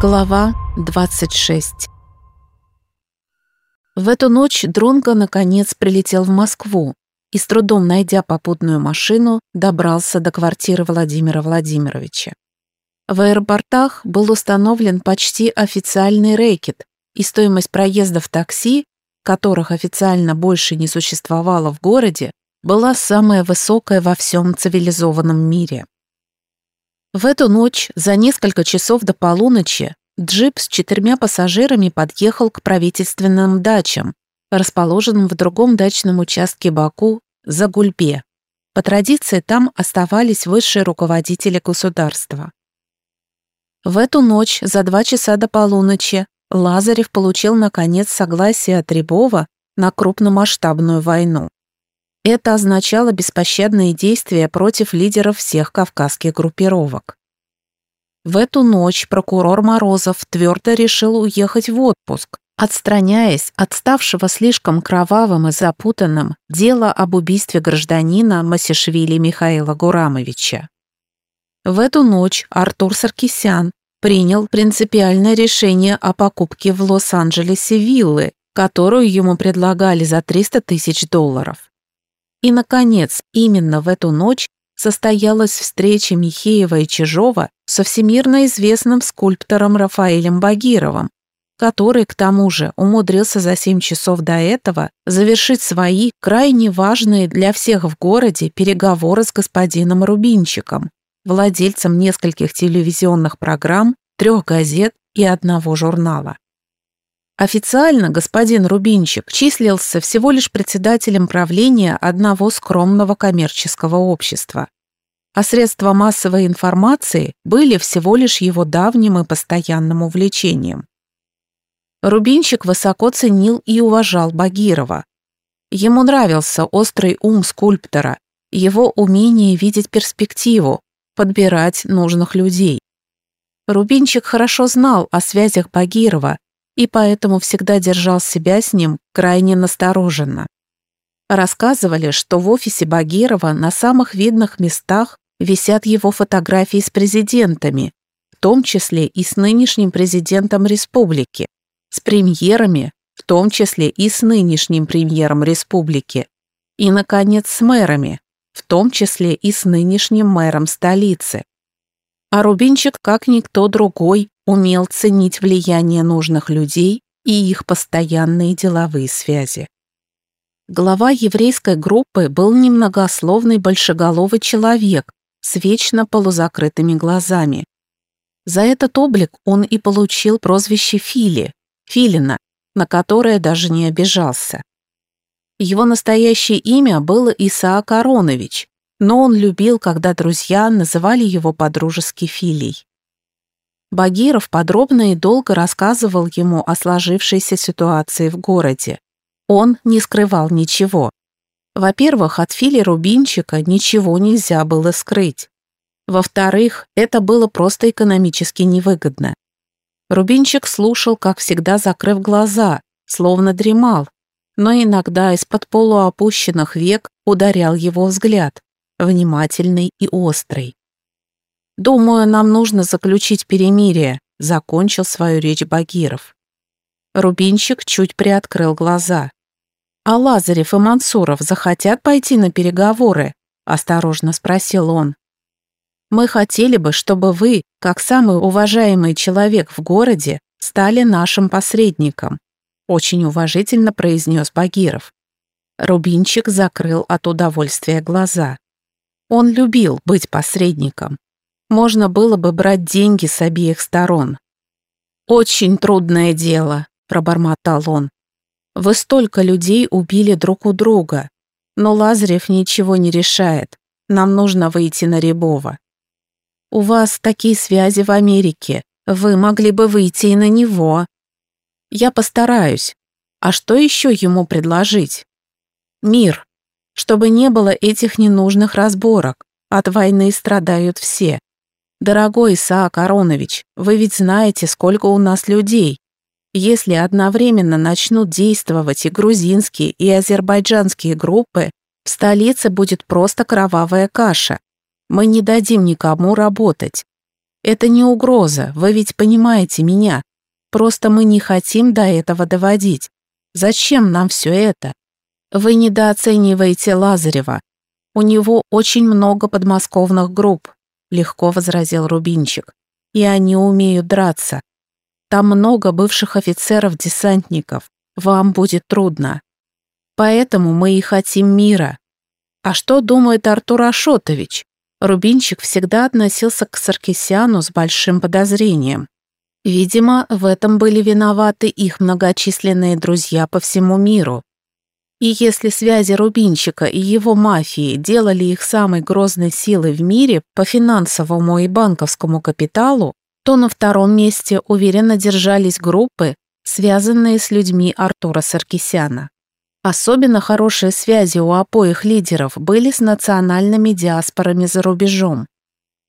Глава 26 В эту ночь Дронго наконец прилетел в Москву и, с трудом найдя попутную машину, добрался до квартиры Владимира Владимировича. В аэропортах был установлен почти официальный рэкет, и стоимость проезда в такси, которых официально больше не существовало в городе, была самая высокая во всем цивилизованном мире. В эту ночь, за несколько часов до полуночи, джип с четырьмя пассажирами подъехал к правительственным дачам, расположенным в другом дачном участке Баку, за Гульбе. По традиции там оставались высшие руководители государства. В эту ночь, за два часа до полуночи, Лазарев получил, наконец, согласие от Рябова на крупномасштабную войну. Это означало беспощадные действия против лидеров всех кавказских группировок. В эту ночь прокурор Морозов твердо решил уехать в отпуск, отстраняясь от ставшего слишком кровавым и запутанным дела об убийстве гражданина Масишвили Михаила Гурамовича. В эту ночь Артур Саркисян принял принципиальное решение о покупке в Лос-Анджелесе виллы, которую ему предлагали за 300 тысяч долларов. И, наконец, именно в эту ночь состоялась встреча Михеева и Чижова со всемирно известным скульптором Рафаэлем Багировым, который, к тому же, умудрился за 7 часов до этого завершить свои крайне важные для всех в городе переговоры с господином Рубинчиком, владельцем нескольких телевизионных программ, трех газет и одного журнала. Официально господин Рубинчик числился всего лишь председателем правления одного скромного коммерческого общества. А средства массовой информации были всего лишь его давним и постоянным увлечением. Рубинчик высоко ценил и уважал Багирова. Ему нравился острый ум скульптора, его умение видеть перспективу, подбирать нужных людей. Рубинчик хорошо знал о связях Багирова и поэтому всегда держал себя с ним крайне настороженно. Рассказывали, что в офисе Багирова на самых видных местах висят его фотографии с президентами, в том числе и с нынешним президентом республики, с премьерами, в том числе и с нынешним премьером республики, и, наконец, с мэрами, в том числе и с нынешним мэром столицы. А Рубинчик, как никто другой, умел ценить влияние нужных людей и их постоянные деловые связи. Глава еврейской группы был немногословный большеголовый человек с вечно полузакрытыми глазами. За этот облик он и получил прозвище Фили, Филина, на которое даже не обижался. Его настоящее имя было Исаак Аронович, но он любил, когда друзья называли его подружески Филей. Багиров подробно и долго рассказывал ему о сложившейся ситуации в городе. Он не скрывал ничего. Во-первых, от Фили Рубинчика ничего нельзя было скрыть. Во-вторых, это было просто экономически невыгодно. Рубинчик слушал, как всегда, закрыв глаза, словно дремал, но иногда из-под полуопущенных век ударял его взгляд, внимательный и острый. «Думаю, нам нужно заключить перемирие», — закончил свою речь Багиров. Рубинчик чуть приоткрыл глаза. «А Лазарев и Мансуров захотят пойти на переговоры?» — осторожно спросил он. «Мы хотели бы, чтобы вы, как самый уважаемый человек в городе, стали нашим посредником», — очень уважительно произнес Багиров. Рубинчик закрыл от удовольствия глаза. Он любил быть посредником можно было бы брать деньги с обеих сторон. «Очень трудное дело», — пробормотал он. «Вы столько людей убили друг у друга, но Лазарев ничего не решает. Нам нужно выйти на Рябова. У вас такие связи в Америке, вы могли бы выйти и на него. Я постараюсь. А что еще ему предложить? Мир. Чтобы не было этих ненужных разборок. От войны страдают все. «Дорогой Исаак Аронович, вы ведь знаете, сколько у нас людей. Если одновременно начнут действовать и грузинские, и азербайджанские группы, в столице будет просто кровавая каша. Мы не дадим никому работать. Это не угроза, вы ведь понимаете меня. Просто мы не хотим до этого доводить. Зачем нам все это? Вы недооцениваете Лазарева. У него очень много подмосковных групп, легко возразил Рубинчик. И они умеют драться. Там много бывших офицеров-десантников. Вам будет трудно. Поэтому мы и хотим мира. А что думает Артур Ашотович? Рубинчик всегда относился к Саркисяну с большим подозрением. Видимо, в этом были виноваты их многочисленные друзья по всему миру. И если связи Рубинчика и его мафии делали их самой грозной силой в мире по финансовому и банковскому капиталу, то на втором месте уверенно держались группы, связанные с людьми Артура Саркисяна. Особенно хорошие связи у обоих лидеров были с национальными диаспорами за рубежом.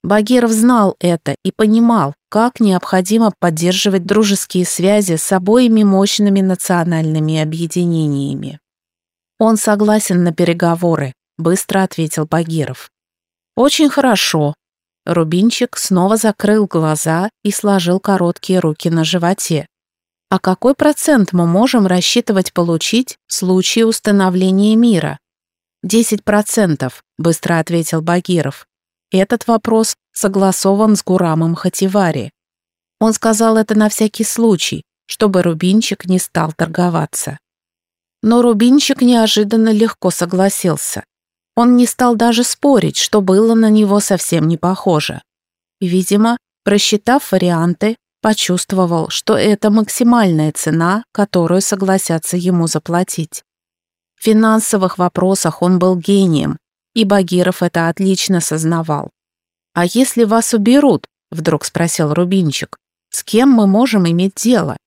Багиров знал это и понимал, как необходимо поддерживать дружеские связи с обоими мощными национальными объединениями. «Он согласен на переговоры», — быстро ответил Багиров. «Очень хорошо». Рубинчик снова закрыл глаза и сложил короткие руки на животе. «А какой процент мы можем рассчитывать получить в случае установления мира?» «Десять процентов», — быстро ответил Багиров. Этот вопрос согласован с Гурамом Хативари. Он сказал это на всякий случай, чтобы Рубинчик не стал торговаться. Но Рубинчик неожиданно легко согласился. Он не стал даже спорить, что было на него совсем не похоже. Видимо, просчитав варианты, почувствовал, что это максимальная цена, которую согласятся ему заплатить. В финансовых вопросах он был гением, и Багиров это отлично сознавал. «А если вас уберут?» — вдруг спросил Рубинчик. «С кем мы можем иметь дело?»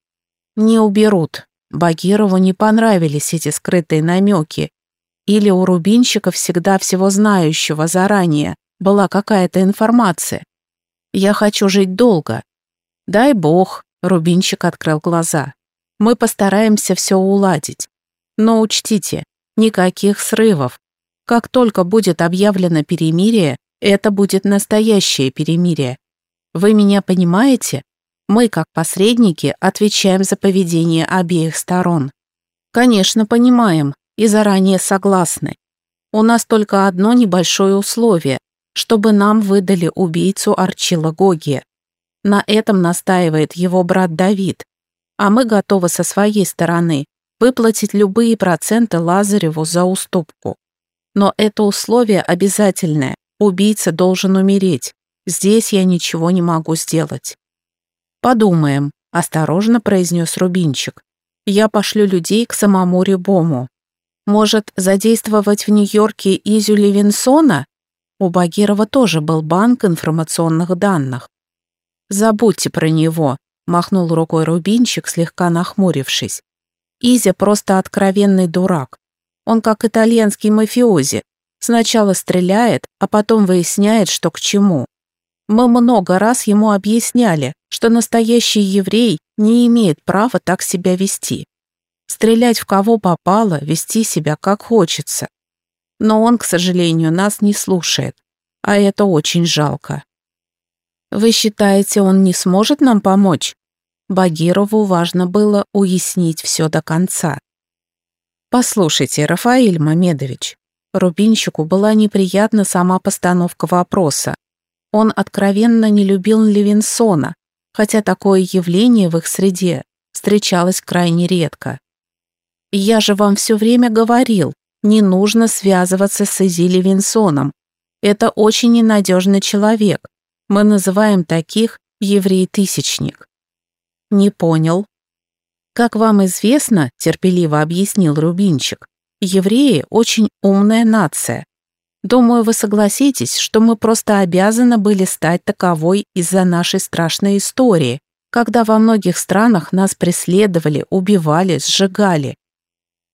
«Не уберут». Багирову не понравились эти скрытые намеки. Или у Рубинчика всегда всего знающего заранее была какая-то информация. «Я хочу жить долго». «Дай бог», — Рубинчик открыл глаза. «Мы постараемся все уладить. Но учтите, никаких срывов, как только будет объявлено перемирие, это будет настоящее перемирие. Вы меня понимаете? Мы, как посредники, отвечаем за поведение обеих сторон. Конечно, понимаем и заранее согласны. У нас только одно небольшое условие, чтобы нам выдали убийцу Арчила Гогия. На этом настаивает его брат Давид, а мы готовы со своей стороны выплатить любые проценты Лазареву за уступку. Но это условие обязательное. Убийца должен умереть. Здесь я ничего не могу сделать. Подумаем, осторожно произнес Рубинчик. Я пошлю людей к самому Рибому. Может, задействовать в Нью-Йорке Изю Левинсона? У Багирова тоже был банк информационных данных. Забудьте про него, махнул рукой Рубинчик, слегка нахмурившись. Изя просто откровенный дурак. Он как итальянский мафиози. Сначала стреляет, а потом выясняет, что к чему. Мы много раз ему объясняли, что настоящий еврей не имеет права так себя вести. Стрелять в кого попало, вести себя как хочется. Но он, к сожалению, нас не слушает, а это очень жалко. Вы считаете, он не сможет нам помочь? Багирову важно было уяснить все до конца. «Послушайте, Рафаиль Мамедович». Рубинщику была неприятна сама постановка вопроса. Он откровенно не любил Левинсона, хотя такое явление в их среде встречалось крайне редко. «Я же вам все время говорил, не нужно связываться с Изи Левинсоном. Это очень ненадежный человек. Мы называем таких еврей-тысячник». «Не понял», как вам известно, терпеливо объяснил Рубинчик, евреи очень умная нация. Думаю, вы согласитесь, что мы просто обязаны были стать таковой из-за нашей страшной истории, когда во многих странах нас преследовали, убивали, сжигали.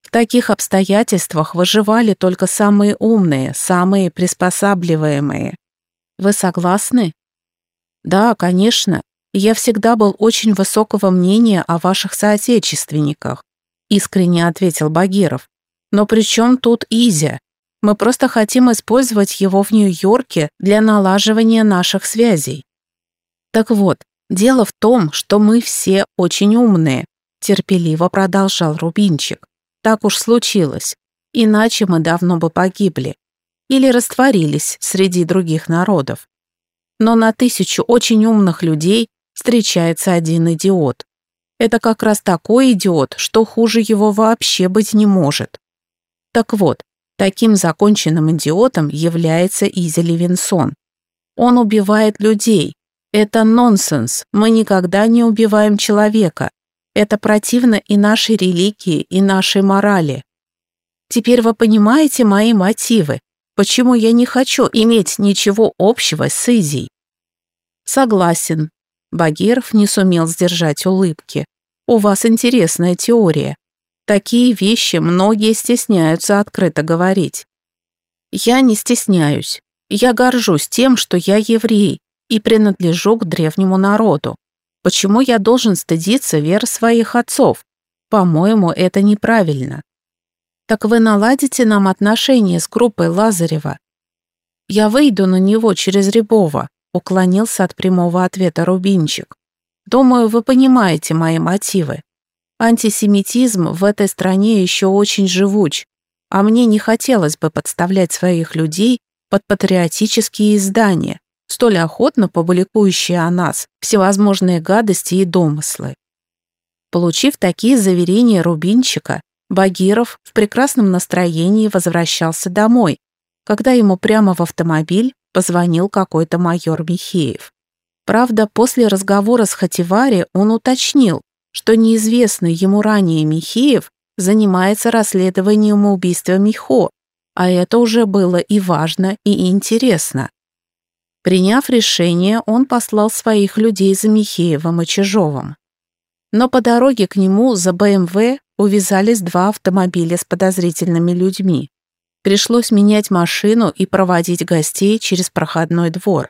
В таких обстоятельствах выживали только самые умные, самые приспосабливаемые. Вы согласны? Да, конечно, я всегда был очень высокого мнения о ваших соотечественниках», искренне ответил Багиров. «Но при чем тут Изя? Мы просто хотим использовать его в Нью-Йорке для налаживания наших связей». Так вот, дело в том, что мы все очень умные, терпеливо продолжал Рубинчик. Так уж случилось, иначе мы давно бы погибли или растворились среди других народов. Но на тысячу очень умных людей встречается один идиот. Это как раз такой идиот, что хуже его вообще быть не может. Так вот, таким законченным идиотом является Изи Левинсон. Он убивает людей. Это нонсенс. Мы никогда не убиваем человека. Это противно и нашей религии, и нашей морали. Теперь вы понимаете мои мотивы, почему я не хочу иметь ничего общего с Изей. Согласен. Багиров не сумел сдержать улыбки. У вас интересная теория. Такие вещи многие стесняются открыто говорить. Я не стесняюсь. Я горжусь тем, что я еврей и принадлежу к древнему народу. Почему я должен стыдиться веры своих отцов? По-моему, это неправильно. Так вы наладите нам отношения с группой Лазарева? Я выйду на него через Рябова, уклонился от прямого ответа Рубинчик. Думаю, вы понимаете мои мотивы. Антисемитизм в этой стране еще очень живуч, а мне не хотелось бы подставлять своих людей под патриотические издания, столь охотно публикующие о нас всевозможные гадости и домыслы. Получив такие заверения Рубинчика, Багиров в прекрасном настроении возвращался домой, когда ему прямо в автомобиль позвонил какой-то майор Михеев. Правда, после разговора с Хативари он уточнил, что неизвестный ему ранее Михеев занимается расследованием убийства Михо, а это уже было и важно, и интересно. Приняв решение, он послал своих людей за Михеевым и Чижовым. Но по дороге к нему за БМВ увязались два автомобиля с подозрительными людьми. Пришлось менять машину и проводить гостей через проходной двор.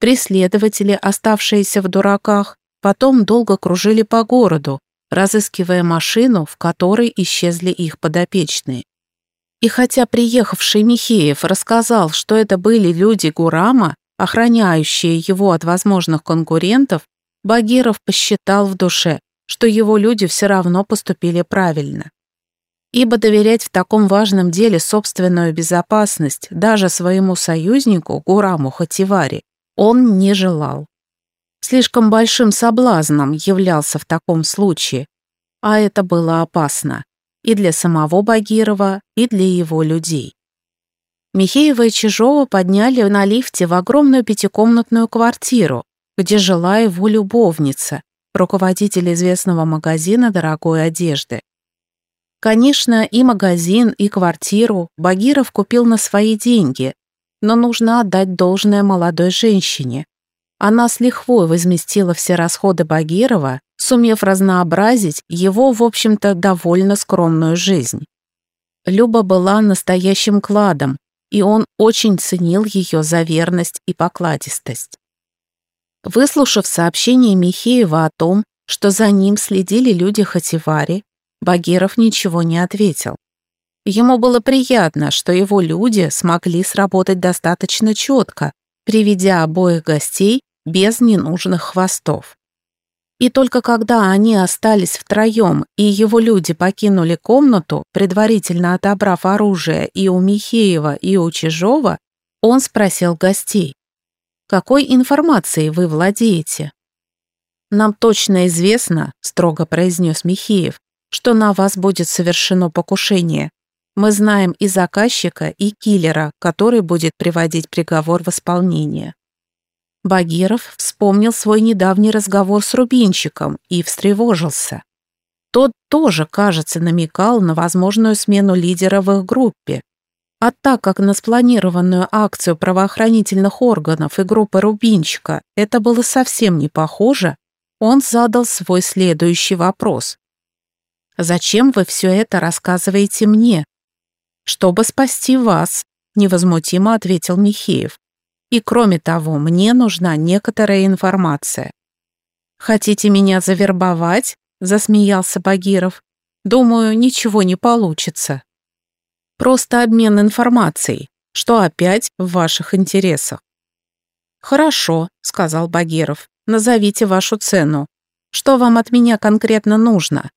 Преследователи, оставшиеся в дураках, потом долго кружили по городу, разыскивая машину, в которой исчезли их подопечные. И хотя приехавший Михеев рассказал, что это были люди Гурама, охраняющие его от возможных конкурентов, Багиров посчитал в душе, что его люди все равно поступили правильно. Ибо доверять в таком важном деле собственную безопасность даже своему союзнику Гураму Хативари он не желал. Слишком большим соблазном являлся в таком случае, а это было опасно и для самого Багирова, и для его людей. Михеева и Чижова подняли на лифте в огромную пятикомнатную квартиру, где жила его любовница, руководитель известного магазина дорогой одежды. Конечно, и магазин, и квартиру Багиров купил на свои деньги, но нужно отдать должное молодой женщине. Она с лихвой возместила все расходы Багирова, сумев разнообразить его, в общем-то, довольно скромную жизнь. Люба была настоящим кладом, и он очень ценил ее за верность и покладистость. Выслушав сообщение Михеева о том, что за ним следили люди Хативари, Багиров ничего не ответил. Ему было приятно, что его люди смогли сработать достаточно четко, приведя обоих гостей без ненужных хвостов. И только когда они остались втроем, и его люди покинули комнату, предварительно отобрав оружие и у Михеева, и у Чижова, он спросил гостей, какой информацией вы владеете? Нам точно известно, строго произнес Михеев, что на вас будет совершено покушение. Мы знаем и заказчика, и киллера, который будет приводить приговор в исполнение. Багиров вспомнил свой недавний разговор с Рубинчиком и встревожился. Тот тоже, кажется, намекал на возможную смену лидера в их группе, а так как на спланированную акцию правоохранительных органов и группы Рубинчика это было совсем не похоже, он задал свой следующий вопрос. «Зачем вы все это рассказываете мне?» «Чтобы спасти вас», — невозмутимо ответил Михеев. «И кроме того, мне нужна некоторая информация». «Хотите меня завербовать?» — засмеялся Багиров. «Думаю, ничего не получится». Просто обмен информацией, что опять в ваших интересах. «Хорошо», — сказал Багиров. назовите вашу цену. Что вам от меня конкретно нужно?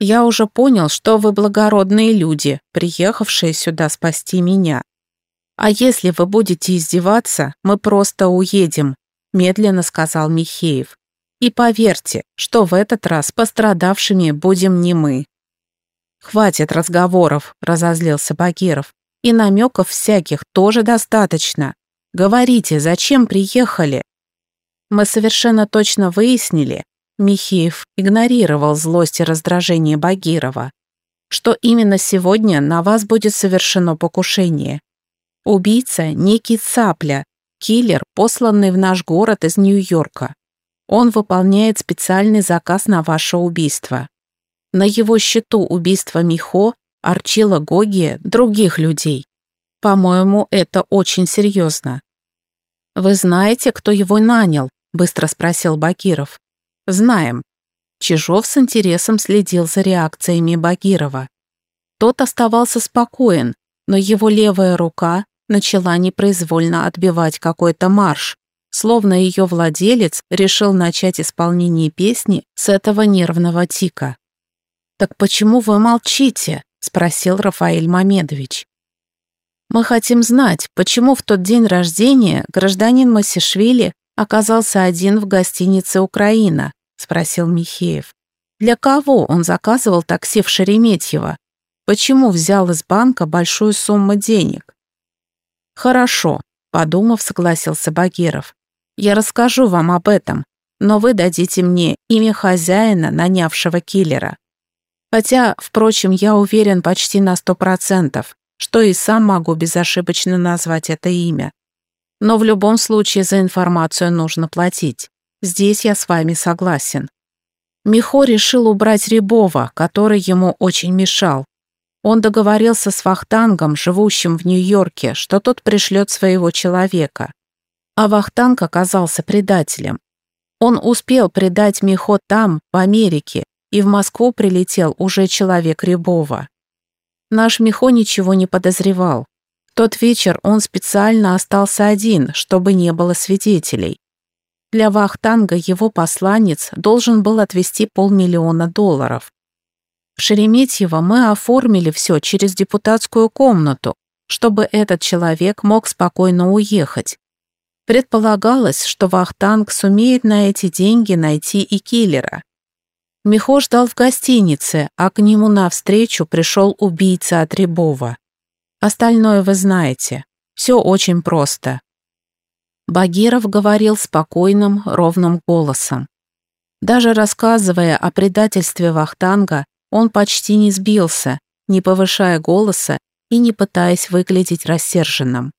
Я уже понял, что вы благородные люди, приехавшие сюда спасти меня. А если вы будете издеваться, мы просто уедем, медленно сказал Михеев. И поверьте, что в этот раз пострадавшими будем не мы. Хватит разговоров, разозлился Багиров. И намеков всяких тоже достаточно. Говорите, зачем приехали? Мы совершенно точно выяснили, Михеев игнорировал злость и раздражение Багирова, что именно сегодня на вас будет совершено покушение. Убийца – некий Цапля, киллер, посланный в наш город из Нью-Йорка. Он выполняет специальный заказ на ваше убийство. На его счету убийство Михо, Арчила Гогия, других людей. По-моему, это очень серьезно. «Вы знаете, кто его нанял?» – быстро спросил Бакиров. Знаем. Чижов с интересом следил за реакциями Багирова. Тот оставался спокоен, но его левая рука начала непроизвольно отбивать какой-то марш, словно ее владелец решил начать исполнение песни с этого нервного тика. «Так почему вы молчите?» – спросил Рафаэль Мамедович. «Мы хотим знать, почему в тот день рождения гражданин Масишвили оказался один в гостинице «Украина», спросил Михеев. Для кого он заказывал такси в Шереметьево? Почему взял из банка большую сумму денег? Хорошо, подумав, согласился Багиров. Я расскажу вам об этом, но вы дадите мне имя хозяина, нанявшего киллера. Хотя, впрочем, я уверен почти на сто процентов, что и сам могу безошибочно назвать это имя. Но в любом случае за информацию нужно платить. Здесь я с вами согласен. Михо решил убрать Рябова, который ему очень мешал. Он договорился с Вахтангом, живущим в Нью-Йорке, что тот пришлет своего человека. А Вахтанг оказался предателем. Он успел предать Михо там, в Америке, и в Москву прилетел уже человек Рябова. Наш Михо ничего не подозревал. Тот вечер он специально остался один, чтобы не было свидетелей. Для Вахтанга его посланец должен был отвести полмиллиона долларов. В Шереметьево мы оформили все через депутатскую комнату, чтобы этот человек мог спокойно уехать. Предполагалось, что Вахтанг сумеет на эти деньги найти и киллера. Михо ждал в гостинице, а к нему навстречу пришел убийца от Рябова. Остальное вы знаете. Все очень просто. Багиров говорил спокойным, ровным голосом. Даже рассказывая о предательстве Вахтанга, он почти не сбился, не повышая голоса и не пытаясь выглядеть рассерженным.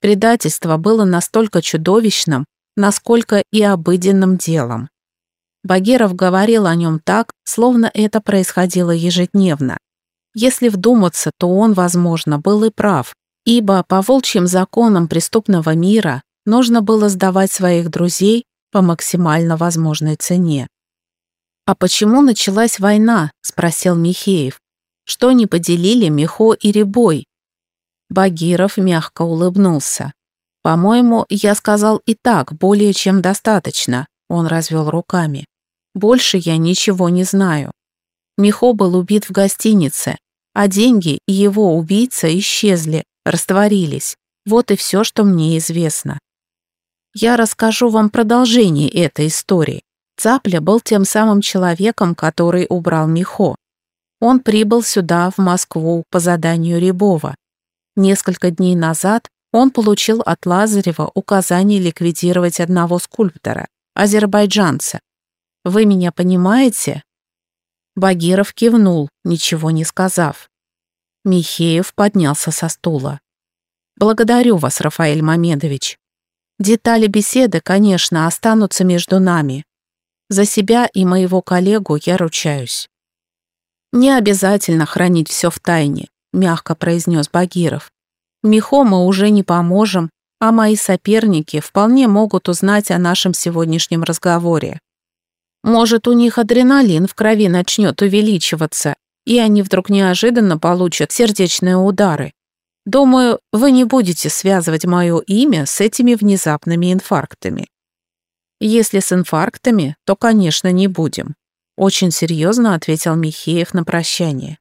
Предательство было настолько чудовищным, насколько и обыденным делом. Багиров говорил о нем так, словно это происходило ежедневно. Если вдуматься, то он, возможно, был и прав, ибо по волчьим законам преступного мира нужно было сдавать своих друзей по максимально возможной цене. «А почему началась война?» – спросил Михеев. «Что не поделили Михо и Рябой?» Багиров мягко улыбнулся. «По-моему, я сказал и так, более чем достаточно», – он развел руками. «Больше я ничего не знаю. Михо был убит в гостинице, а деньги и его убийца исчезли, растворились. Вот и все, что мне известно. Я расскажу вам продолжение этой истории. Цапля был тем самым человеком, который убрал Михо. Он прибыл сюда, в Москву, по заданию Рябова. Несколько дней назад он получил от Лазарева указание ликвидировать одного скульптора, азербайджанца. Вы меня понимаете? Багиров кивнул, ничего не сказав. Михеев поднялся со стула. «Благодарю вас, Рафаэль Мамедович. Детали беседы, конечно, останутся между нами. За себя и моего коллегу я ручаюсь. Не обязательно хранить все в тайне, мягко произнес Багиров. Михо мы уже не поможем, а мои соперники вполне могут узнать о нашем сегодняшнем разговоре. Может, у них адреналин в крови начнет увеличиваться, и они вдруг неожиданно получат сердечные удары. Думаю, вы не будете связывать мое имя с этими внезапными инфарктами. Если с инфарктами, то, конечно, не будем. Очень серьезно ответил Михеев на прощание.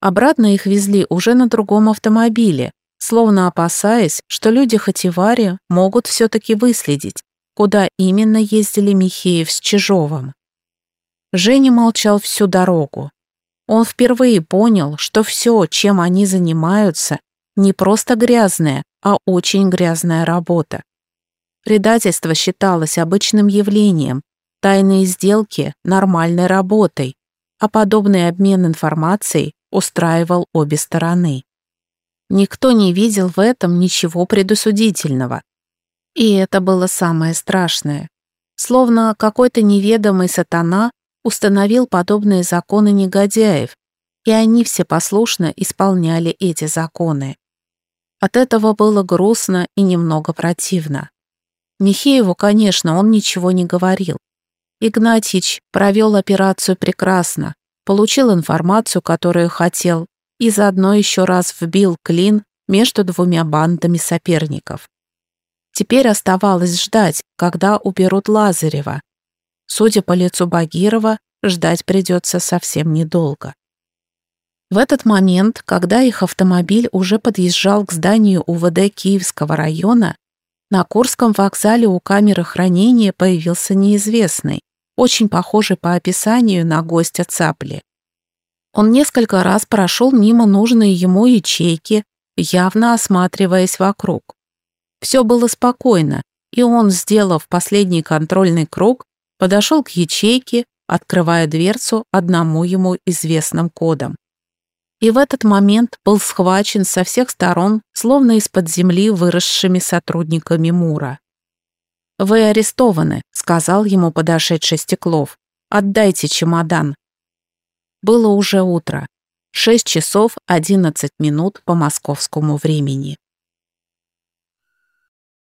Обратно их везли уже на другом автомобиле, словно опасаясь, что люди Хативари могут все-таки выследить, куда именно ездили Михеев с Чижовым. Женя молчал всю дорогу. Он впервые понял, что все, чем они занимаются, не просто грязная, а очень грязная работа. Предательство считалось обычным явлением, тайные сделки – нормальной работой, а подобный обмен информацией устраивал обе стороны. Никто не видел в этом ничего предусудительного. И это было самое страшное. Словно какой-то неведомый сатана установил подобные законы негодяев, и они все послушно исполняли эти законы. От этого было грустно и немного противно. Михееву, конечно, он ничего не говорил. Игнатьич провел операцию прекрасно, получил информацию, которую хотел, и заодно еще раз вбил клин между двумя бандами соперников. Теперь оставалось ждать, когда уберут Лазарева. Судя по лицу Багирова, ждать придется совсем недолго. В этот момент, когда их автомобиль уже подъезжал к зданию УВД Киевского района, на Курском вокзале у камеры хранения появился неизвестный, очень похожий по описанию на гостя Цапли. Он несколько раз прошел мимо нужной ему ячейки, явно осматриваясь вокруг. Все было спокойно, и он, сделав последний контрольный круг, подошел к ячейке, открывая дверцу одному ему известным кодом и в этот момент был схвачен со всех сторон, словно из-под земли выросшими сотрудниками Мура. «Вы арестованы», — сказал ему подошедший Стеклов. «Отдайте чемодан». Было уже утро. 6 часов 11 минут по московскому времени.